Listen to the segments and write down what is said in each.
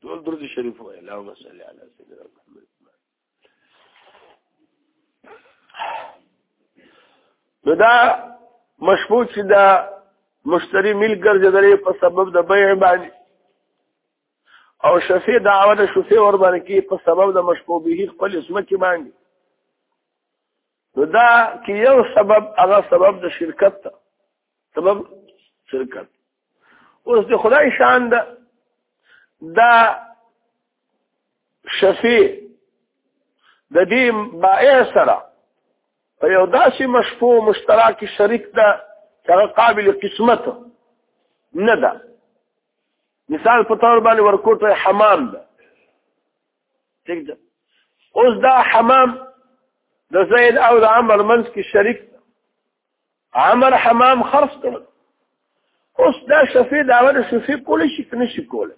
ټول درود شریف وای اللهم صل علی سیدنا محمد نو دا مشبوع چې دا مشتری ملک ګرځېدلې په سبب د بیع باندې او شفیع دعوه د شفیع ور باندې کې په سبب د مشبوع به خپل اسمه کې باندې نو دا کې یو سبب هغه سبب د شرکت ته سبب شرکت اوس د خدای شان ده دا شفیع د دې بائع سره په یو داسې مشفوع مشترک شریک ده چې هغه قابل قسمت نه ده مثال په تور باندې ورکوټه حمام ده ٹھیک ده اوس دا حمام د زید او د عمر منځ کې شریک عمر حمام خرص کړ اوس دا شفیع دا ور شفیع کول شي کنه شي کول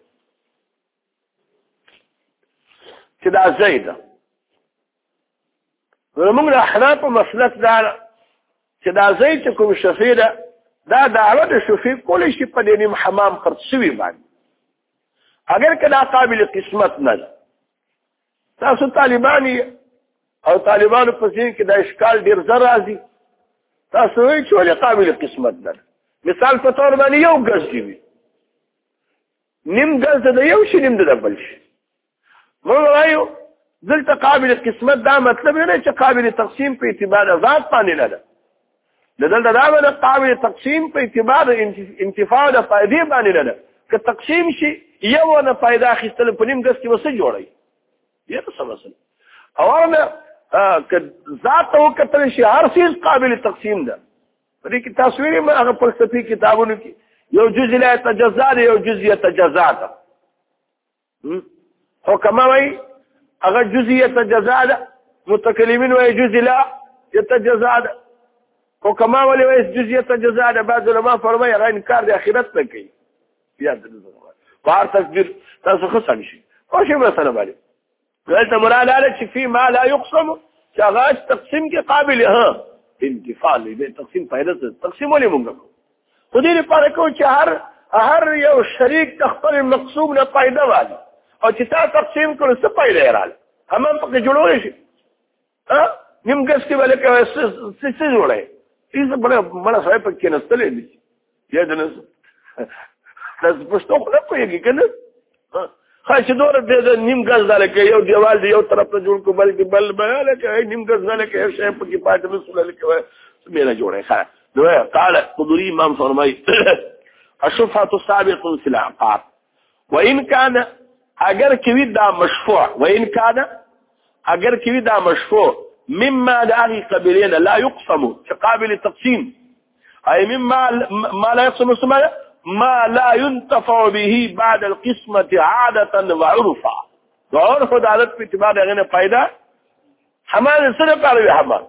چې دا زیده زمونږ د احناف مسلک دا چې دا زید چې کوم شفیع ده دا دعوه د شفیع کول شي په دې نیم حمام خرڅ شوی باندې اگر کدا قابل قسمت نه تاسو طالبان او طالبانو په ځین کې د اشکال ډیر زر راځي تاسو یې چولې قابل قسمت ده مثال په تور باندې یو غز دی نیم غز د یو شي نیم د بل شي موږ وایو دلته قابل قسمت دا مطلب نه چې قابل تقسیم په اعتبار ذات باندې نه ده د دلته دا د قاوی تقسیم په اعتبار انتفاع د فائدې باندې نه ده که تقسیم شي یو نه فائدہ اخیستل په نیم ګس کې وسه جوړي یو څه مثلا او هغه که ذات او کتل شي هر چیز قابل تقسیم ده په دې کې تصویري ما هغه فلسفي کتابونو کې یو جزء لا تجزا یو جزء تجزا ده حکما وای هغه جزئیه تجزا ده متکلمین وای جزء لا يتجزا ده حکما ولی وای جزئیه تجزا ده بعض علما فرمایي هغه انکار د اخرت نه کوي بیا د بهر تقدیر تاسو خصم شي او شی مثلا باندې دلته مراد هغه چې فی ما لا يقسم چې هغه تقسیم کې قابل ها انتفاع دې تقسیم پیدا تقسیم ولې مونږ خو دې لپاره کو چې هر هر یو شریک د خپل مقصوب نه پیدا والی او چې تا تقسیم کړو څه پیدا رااله هم په کې جوړول شي ها نیم ګس کې ولې کوي څه څه جوړه دې څه بل بل سره په کې نستلې دي یا د نس تاسو پښتو خپل کوی کنه خاص دور دې نیم ګز دل کې یو دیوال دی یو طرف ته جوړ کو بل کې بل بل کې نیم ګز دل کې هر شی په کې پاتې رسول الله کې میرا جوړه ښه نو قال قدری امام فرمای الشفعه السابق في العقار وان كان اگر کوي دا مشفوع وان كان اگر کوي دا مشفوع مما د هغه قبيلين لا يقسم قابل تقسيم اي مما ما لا يحصل السماء ما لا ينتفع به بعد القسمه عاده وعرفا وعرف د عادت په اعتبار دغه فائدہ حمام سره پاره حمام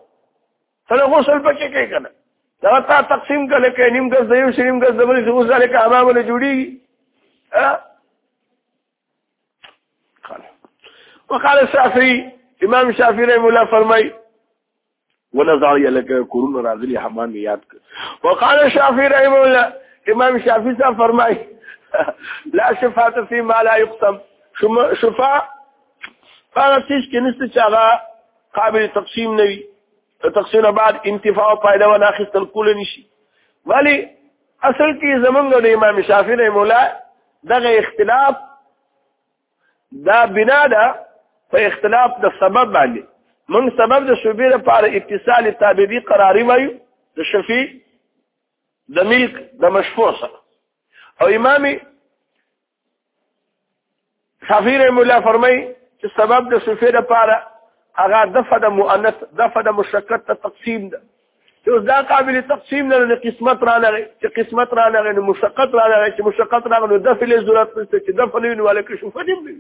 سره غسل پکې کوي کنه دا تا تقسیم کله کې نیم ګز دیو شریم ګز دبل چې اوس ځاله کې حمام له جوړي وقال الشافعي امام شافعي رحمه الله فرمای ونظر یلک کورونه راغلي حمام یاد کړ وقال شافعي رحم الله امام شافعي صاحب فرمای لا شفاعت فی ما لا یقسم شما شفاء هغه څه کې نشته چې هغه قابل تقسیم نه وي تقسیم بعد انتفاع او فائدہ و ناخستل کول نشي ولی اصل کې زمونږ د امام شافعي رحم الله دغه اختلاف دا بنا ده په اختلاف د سبب باندې من سبب د شبی لپاره اتصال تابعی قراری وایو د شفی د ملک د مشفوع سره او امامي شافعي رحم الله فرمای چې سبب د شفی لپاره هغه دفع د مؤنث دفع د مشکک ته تقسیم ده چې اوس دا قابل تقسیم نه لري قسمت را لري چې قسمت را لري نو مشقت را لري چې مشقت را لري دفع له ضرورت نشته چې دفع نه ویني ولکه شو فدیم دی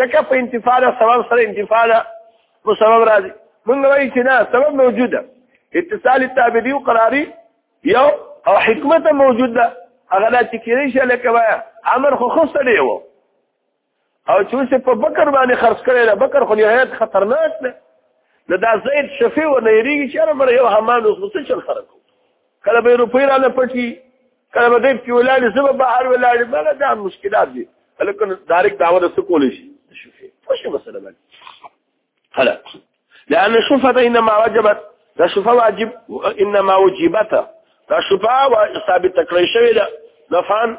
ځکه په انتفاع سبب سره انتفاع په سبب راځي موږ وایي چې نه سبب موجود ده اتصال التابعي او قراري یو او حکمت موجود ده هغه لا چې کېږي چې لکه وایي امر خو خو سره یو او چې په بکر باندې خرڅ کړی دا بکر خو نهایت خطرناک دی نو دا زید شفیع و نه یریږي چې هر مره یو حمام اوس څه چل خره کو کله به روپی را نه پټي کله به غیب کې ولاړ زبر بهر ولاړ بل دا مشکلات دي لکه دارک داور څه کول شي شفیع څه مسله باندې هلا لأن الشفعة إنما وجبت دا شفعة واجب إنما وجبت دا شفعة ثابت تکړی شوی ده نفعا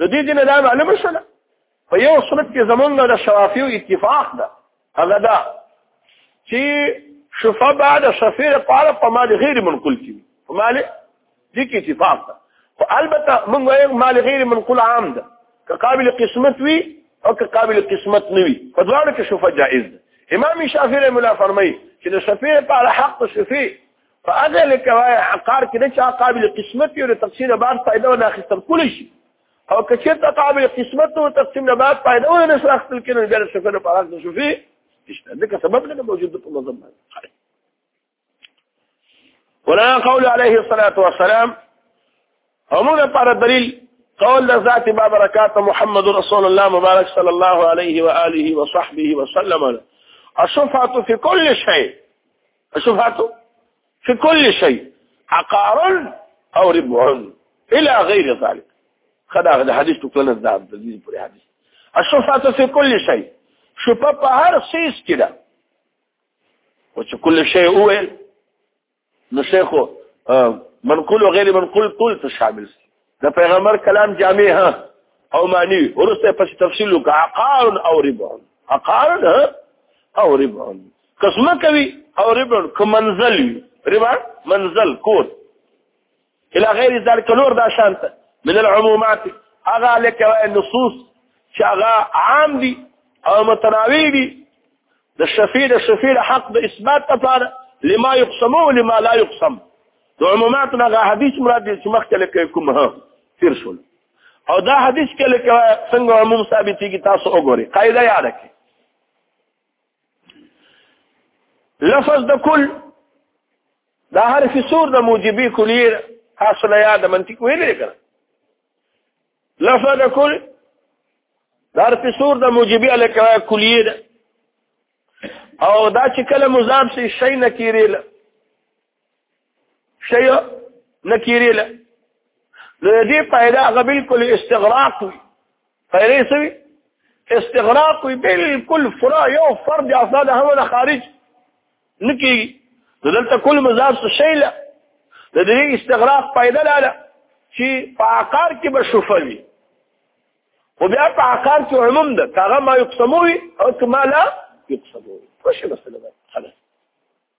د دې دینه دا معلومه شوه په یو صورت کې زمونږ د شوافیو اتفاق ده هغه دا چې شفا بعد شفیر پاره په مال غیر منقول کې په مال دې کې اتفاق ده خو البته موږ وایم مال غیر منقول عام ده که قابل قسمت وي او که قابل قسمت نه وي په دواړو کې شفا جائز ده امام شافعي رحمه الله فرمایي چې د شفیع په اړه حق شفیع په هغه لکه وای عقار کې د چا قابل قسمت یو تقسیم بعد فائدہ و اخیستل کول شي او که چېرته قابل قسمت او تقسیم نه بعد فائدہ و نه اخیستل کېږي ګر شفه نه پراخ نه شفه نشته دغه سبب نه موجود په مذهب باندې ولا قول عليه الصلاه والسلام همغه پر دلیل قول ذات ما برکات محمد رسول الله مبارک صلی الله علیه و آله و صحبه وسلم الشفعه في كل شيء شبهات في كل شيء عقار او ربع الى غير ذلك خدا غدا حدیث تو کله دا د دې پورې حدیث الشفاعه في كل شيء شفاعه په هر سیس کې ده او چې كل شيء اول نو شیخو منقول او غیر منقول ټول ته شامل د پیغمبر کلام جامع ها او معنی ورسته پس تفصیل وکړه عقار او ربع عقار او ربع قسمه کوي او ربع ک منزل ربع منزل کور الى غیر ذلك نور دا شانته من العمومات اغا لك النصوص چې هغه عام دي او متناوي دي د شفیع د شفیع حق د اثبات لپاره لما يقسم ولما لا يقسم د عمومات نه حدیث مراد دي چې مخکې لکه کوم ها تیر شول او دا حدیث کې لکه څنګه عموم ثابتي کې تاسو وګورئ قاعده یاد کړئ لفظ د کل دا حرف سور د موجبي کلیه تاسو نه یاد منطق ویلې کړه لفظ د کل دا حرف سور د موجبي الکه کلیه او دا چې کله مضاف شي شي نکیرل شيء نکيري له نو دې پیدا غ بالکل استغراق وي پیدا سوي استغراق وي بالکل فرا یو فرد افراد هم خارج نکی دلته کل مضاف شي له د دې استغراق پیدا لاله چې په عقار کې به شوفوي خو بیا په عقار کې عموم ده هغه ما یقسموي او کما لا یقسموي خوش مسله ده خلاص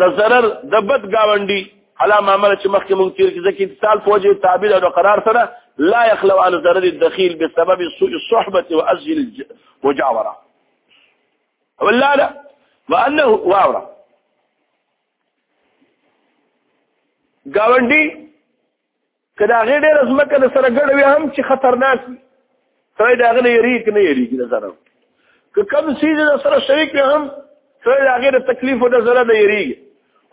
د zarar د بد گاونډي علا معامله چې مخکې مونږ تیر کې ځکه اتصال فوجي تعبیر او قرار سره لا يخلو عن ضرر الدخيل بسبب سوء الصحبه وازج المجاوره ولا لا وانه واورا گاونډي که دا غي ډېر ځمکه د سره ګډوي هم چې خطرناک وي سره دا غي یریږي نه یریږي د سره که کم سیز د سره شریک وي هم سره دا غي د تکلیف او د سره نه یریږي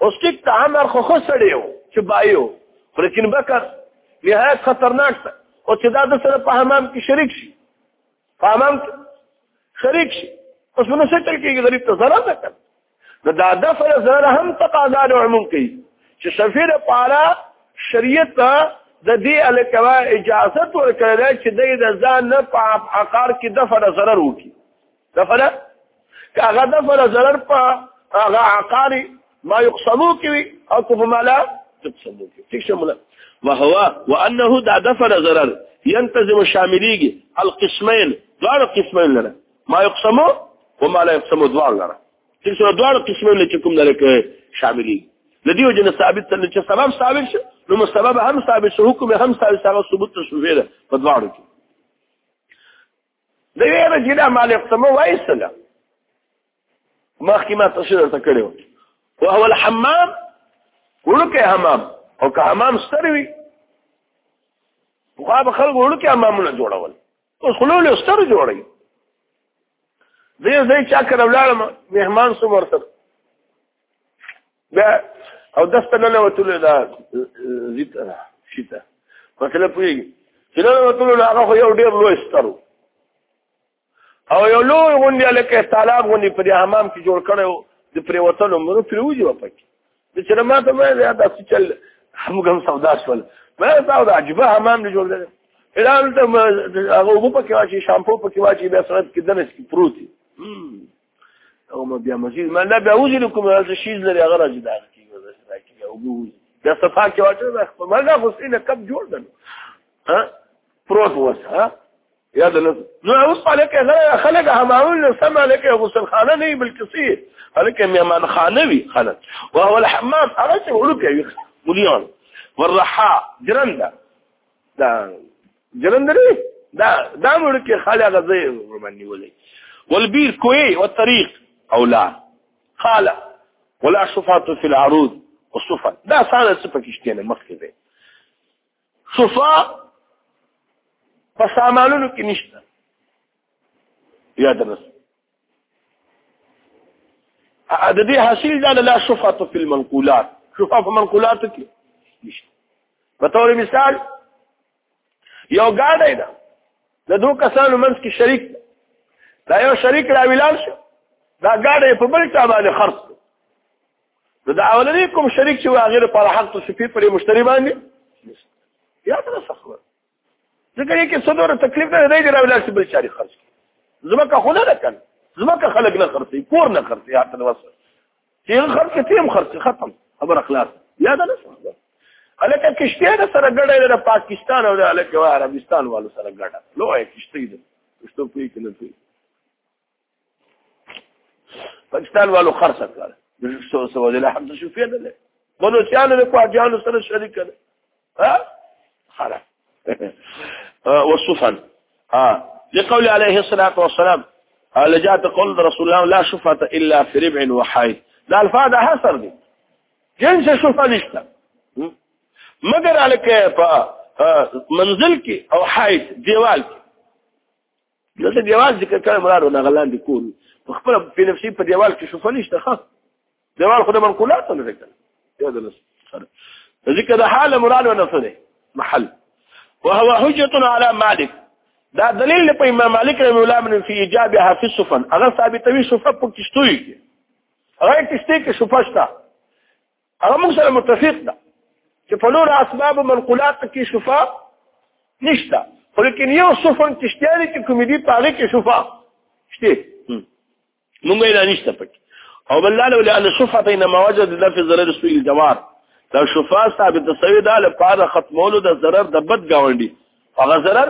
اوس ټیک ته امر خو خو سړی و چې بایو لیکن بکر نهایت خطرناک ده او چې دا د سره په حمام کې شریک شي په حمام کې شریک شي اوس نو څه تل کېږي غریب ته ضرر نه کوي نو دا دفع ضرر هم تقاضا د عموم کوي چې شفیع لپاره شریعت د دې الکوا اجازه ورکړه چې د ځان نه په عقار کې دفع ضرر وکړي دفع که هغه دفع ضرر په هغه عقار ما يقسمو کوي او که په مالا تقسمو کوي څه شموله وهو وانه دا دفع ضرر ينتظم شامليږي القسمين دواړه قسمين لره ما يقسم وما لا يقسم دوار لره چې څو دوار قسمه نه چې کوم درکه شاملي لدی وجه نه ثابت تل چې سبب ثابت شو نو مسبب هم ثابت شو حکم هم ثابت هغه ثبوت شو فعل په دوار کې د ویره چې دا مال يقسم وای سلام مخکې ما تاسو درته کړو او هو الحمام ورکه حمام او که حمام ستروي خو به خلک ورکه حمامونه جوړول اوس خلو له ستر جوړي زه زه چا کړه ولاړم مهمان سو ورته دا او دسته نه وته دا زیت شته مثلا پوری چې نه وته له هغه خو یو ډیر لوی سترو او یو لوی غونډه لکه طالب غونډه پر حمام کې جوړ کړو د پریوتلو مرو پریوځي وپکې د چرما ته مې دا داسې چل همغه هم سودا شول مې دا د عجبه حمام نه جوړ دی اعلان ته هغه وو پکې واچي شامپو پکې واچي بیا سره کې دنس کې پروت دی او ما بیا مزید ما نه بیا وځي کوم هغه شیز لري هغه راځي دا کې او بیا صفا کې واچو دا خپل ما غوسې نه کب جوړ دنو ها پروت وس ها یاد نه نو اوس مالک هغه خلک هماول نه سم مالک غسل خانه نه بلکې سي خلک میمان خانه وی خلک او هو الحمام هغه چې ورو کوي مليون والرحا جرنده دا جرندري دا دا مړ کې خاله غزي باندې ولي والبير کوي والطريق او لا خاله ولا شفاعه في العروض والصفه دا ساده څه پکې شته نه مخکې صفا په سامانونو کې نشته یا درس د دې حاصل دا لا صفات فی المنقولات صفات په منقولات کې نشته په تور مثال یو ګاډی دا د دوه کسانو منځ کې شریک دا یو شریک را ویلان شو دا ګاډی په بل چا باندې خرڅ نو دا اولنې کوم شریک چې هغه لپاره حق ته سپی پرې مشتری باندې یا تر سخت ځکه یې کې څه ډول تکلیف نه دی راوړل چې بل چاري خرج کړي زمکه خو نه ده کن زمکه خلک نه خرڅي کور نه خرڅي یا تر وسه چې خرڅ کې تیم خرڅ ختم خبر اخلاص یا دا نه څه الکه کشته ده سره ګډه ده پاکستان او ده الکه عربستان والو سره ګډه لوی کشته ده کشته پی کې نه پی پاکستان والو خرڅ کړ سو سو د حمزه شفیع ده بنو سیانو له قاجانو سره شریک کړ ها خلاص وصفا ها لقول عليه الصلاه والسلام لجات قول رسول الله لا شفعه الا في ربع وحيد دا الفاظ حصر دي جنس شفعه نشته مگر الکه په منزل کې او حيد دیوال کې نو د دیوال ذکر کړه مراد نه غلان دي کول په خپل په نفسي په دیوال کې شوفه نشته ښه دیوال خو د منقولات نه ذکر یو د لس ذکر د حال مراد نه څه محل وهو حجه على مالك دا دلیل په امام مالک رحم الله من فی ایجاب حافظ صفن هغه ثابتوي صفه په کشتوي هغه کشته کې صفه شته هغه موږ سره متفق ده چې په نور اسباب منقولات کې شفا نشته خو لیکن یو سفن کشتیا دي چې کومې دي په هغه کې شفا شته موږ یې نه نشته پکې او بل لا لأن الشفعة بينما وجد لفظ ضرر سوء الجوار دا شفاء ثابت سوی دا لپاره ختمولو د ضرر د بد گاونډي هغه ضرر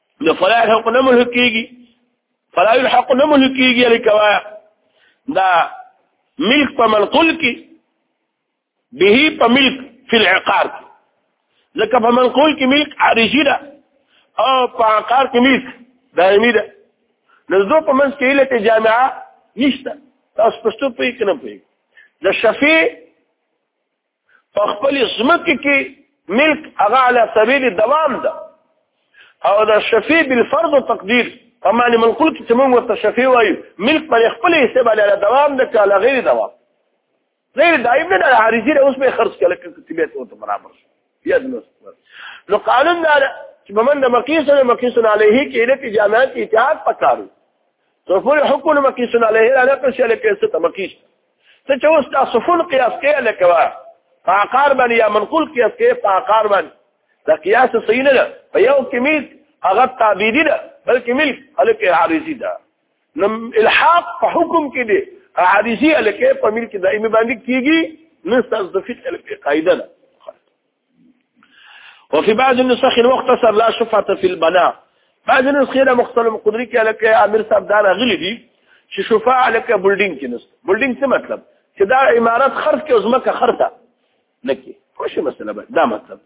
نو فلا يلحق نه ملحق کېږي فلا يلحق نه ملحق کېږي الکوایا دا ملک په منقول کې به په ملک فی العقار کې ځکه په منقول کې ملک عارضي ده او په عقار کې ملک دایمي ده نو زه په منځ کې علت جامعه نشته تاسو پښتو پوهی کنه پوهی د شفیع په خپل ځمکه کې ملک هغه علی سبیل دوام ده او د شفیع بالفرض تقدیر په معنی منقول کې چې موږ ورته شفیع وایو ملک پر خپل حساب باندې دوام ده کاله غیر دوام غیر دائم نه ده عارضی له اوس به خرج کله کې طبيعت او برابر شي یاد نو نو قانون دا چې بمن د مقیس او مقیس علیه کې د جامعات اتحاد پکارو تو فل حکم مقیس علیه علاقه شله کې ست مقیس ته چې اوس تاسو فل قیاس کې لکوا فاقار باندې یا منقول قیاس کې فاقار باندې دا قیاس صحیح نه ده په یو کې ملک هغه تعبیدی ده بلکې ملک الکه عارضی ده نو الحاق په حکم کې دی عارضی الکه په ملک دایمه باندې کیږي نو تاسو د فقه الکه قاعده ده وفي بعض النسخ المختصر لا شفعة في البناء بعض النسخ لا مختصر المقدري کې لکه امیر صاحب دا راغلي دي چې شفاعه لکه بلډینګ کې نست بلډینګ څه مطلب چې دا عمارت خرڅ کې ځمکه خرڅه نکي خوش مسله به دا مطلب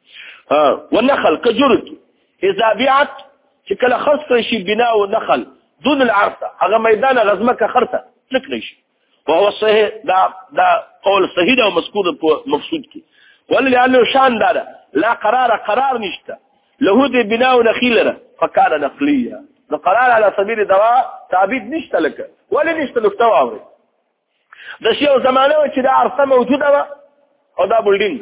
ها ونخل کجرت اذا بيعت چې کله خرڅ شي بنا او نخل دون العرصه هغه میدان غزمه که خرڅه نکړي شي وهو صحيح دا دا قول صحيح ده ومذكور مقصود کې ولې لانه شان دا ده لا قرار قرار نشته له دې بنا او نخيلره فكان نقليه نو قرار على سبيل دوا ثابت نشته لکه ولې نشته لکه واوري د شیو زمانه چې دا عرصه موجوده و او دا بلډینګ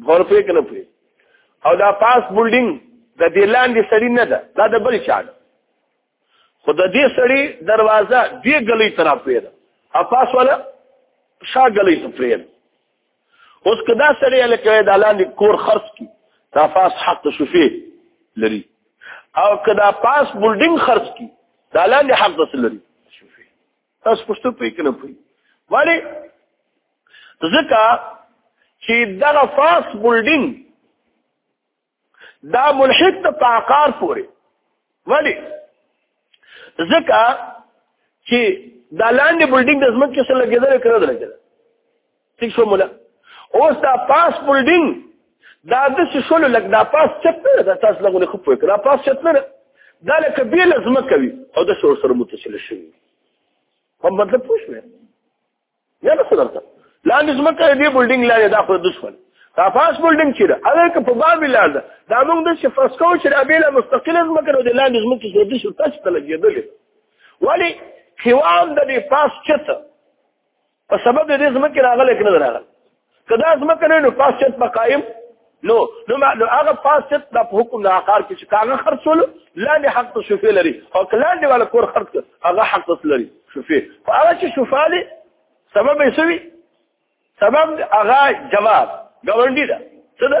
خبر پوه کنه پوه او دا پاس بلډینګ د دې لاندې سړی نه ده دا د بل چا ده خو د دې سړی دروازه دې ګلې طرف پرې ده افاس ولا شا ګلې ته پرې ده اوس کدا سړی لکه د لاندې کور خرڅ کی دا فاس حق شفیع لري او کدا پاس بلډینګ خرڅ کی دا لاندې حق لري تاسو پښتو پوي کنه پوي ولی ځکه چې دغه فاس بولډینګ دا ملحد ته په عقار پورې ولی ځکه چې دا لاندې بولډینګ د ځمکې سره لګېدل کړه درګل ٹھیک شو مولا اوس دا پاس بلډینګ دا د څه شول لګ دا پاس چت نه دا تاسو لګونه خو پوي دا پاس چت نه دا لکه به لازم کوي او د شور سره متصل شي په مطلب پوښ مې یا نه خدرته لا لازم کوي دی بلډینګ لا دا خو دښمن دا پاس بلډینګ چیرې هغه که په باب لار ده دا موږ د څه فرسکو چې ابي لا مستقله مکر او د لا لازم کې زړه شو تاسو ته لګیدل ولی قوام د پاس چت په سبب دې زمکه راغله کنه راغله کدا زمکه نه نو پاسچت په قائم نو نو نو هغه پاسچت د حکم د عقار کې چې کاغه خرڅول لاندې حق ته شوفه لري او کلاندې والا کور خرڅ هغه حق ته لري شوفه خو هغه چې شوفاله سبب یې سوي سبب هغه جواب ګاونډي ده څه ده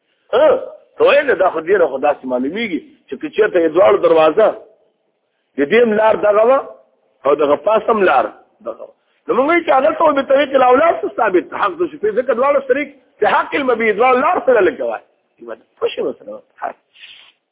ها ته نه دا خو ډیره خو داسې معلومیږي چې که چېرته یې دواړو دروازه د دې هم لار دغه وه او دغه پاس هم لار دغه وه نو موږ وایو چې هلته به بطریق الاولاد ثابت حق د شفیع ځکه دواړه شریک د حق المبید دواړه لار سره لګوي څه شی ورسره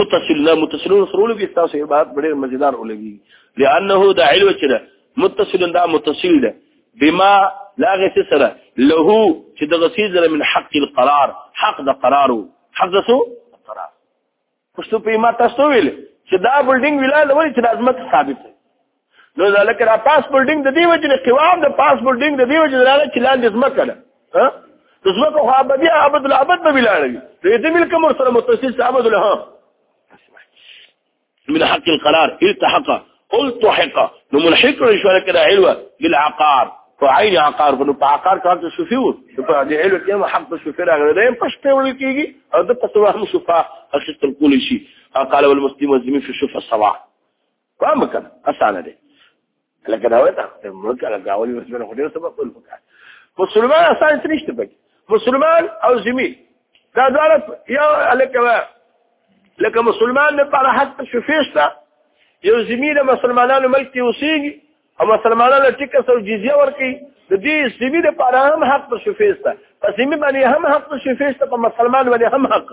متصل لا متصلون سرول کې تاسو عبارت ډېر مزیدار ولګي لانه دا علو چې ده متصل دا متصل ده بما لا غس سره له چې د غسیز من حق القرار حق د قرار حق د سو قرار خوشو په ما تاسو ویل چې دا بلډینګ ویلا لوري چې لازمت ثابت نو دا لکه دا پاس بلډینګ د دې وجه نه قوام د پاس بلډینګ د دې وجه نه راغلی چې لاندې ځمکه ده ها د ځمکه خو ابدي ابد الابد به ولاړوي د دې ملک مر سره متصل ابد الها من حق القرار التحق التحق نو ملحق شو لکه دا علوه للعقار په عین عقار په عقار کار ته شوفي وو په دې علو کې ما حق شوفي راغلی دا هم پښته وړي کیږي او د پښتو هم شوفه اخیستل کولی شي قال والمسلم والذمي في شوفه سواء کوم کړه اسانه دی لکه دا وتا ته موږ کله غاولي مسلمان خو ډیر سبب ټول وکړ مسلمان اسانه څه نشته پکې مسلمان او ذمي دا دواړه یو لکه لکه مسلمان نه پر حق شفیشتا یو ذمي د مسلمانانو ملک ته اوسېږي او مسلمانانو ټیکس او جزیه ورکړي د دې ذمي لپاره هم حق شفیشتا په ذمي باندې هم حق شفیشتا په مسلمان باندې هم حق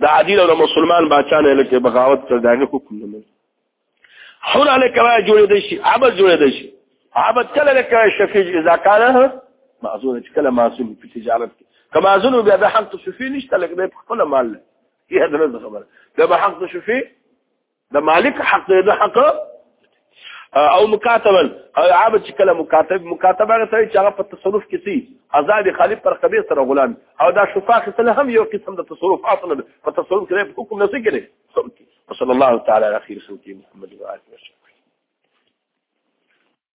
د عادل او مسلمان بادشاہ نه لکه بغاوت کړ داغه حکم نه مني حر علی کوا جوړې دي شي عبد جوړې دي شي عبد کله لکه شفیع اذا کان معذور کله معصوم په تجارت کما ازنو بیا د حق شفیع نشته لکه په خپل مال یې هدنه خبره دا به حق شفیع د مالک حق دی د حق او مکاتبا عاب چې کله مکاتب مکاتبه هغه سره چې هغه په تصرف کې سي آزاد خالد پر قبيله سره غلام او دا شفاخ سره هم یو قسم د تصرف اصلا په تصرف کې په حکم نه سي کېږي صلی الله تعالی علیه وسلم محمد وعلى اله وصحبه